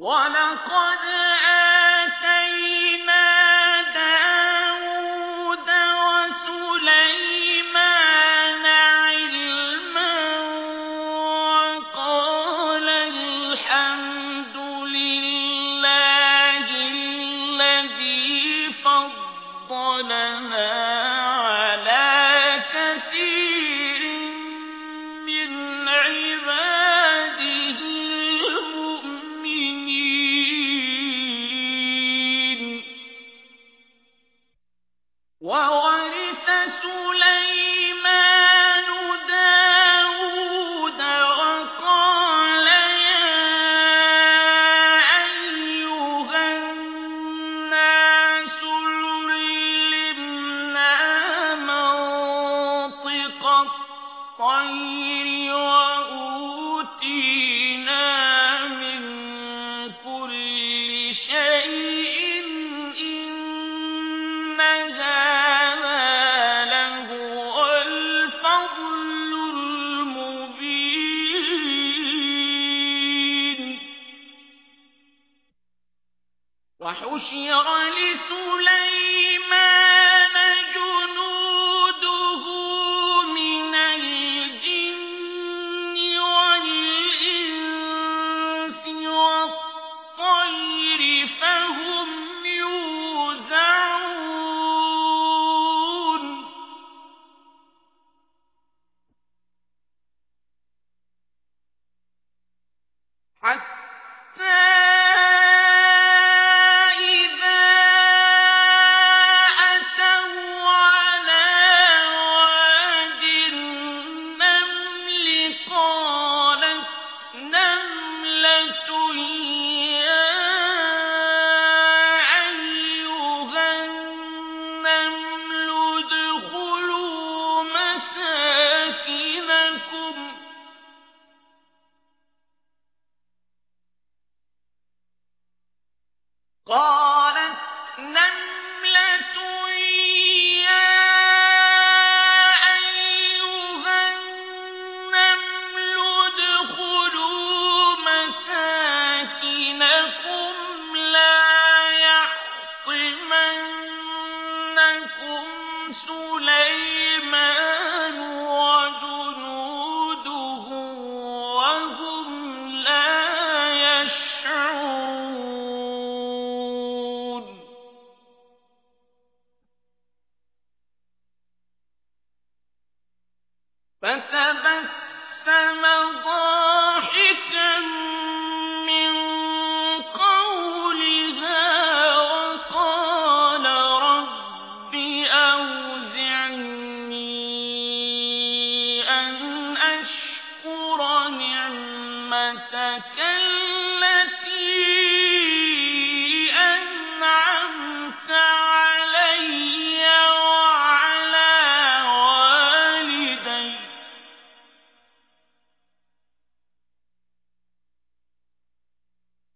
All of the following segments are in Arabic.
ولقد وَوَ وحشر لسليم قال فتبسم ضاحكا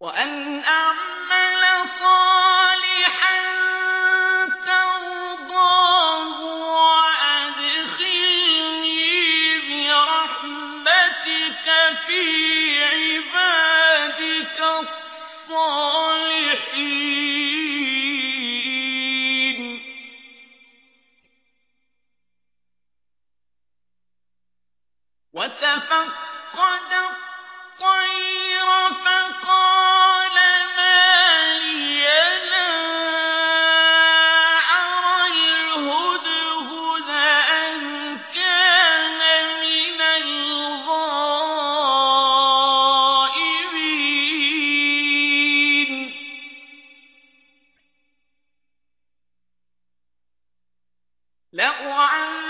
وأن أعمل صالحا ترضاه وأدخلني برحمتك في عبادك الصالحين. وتفقد لأعلم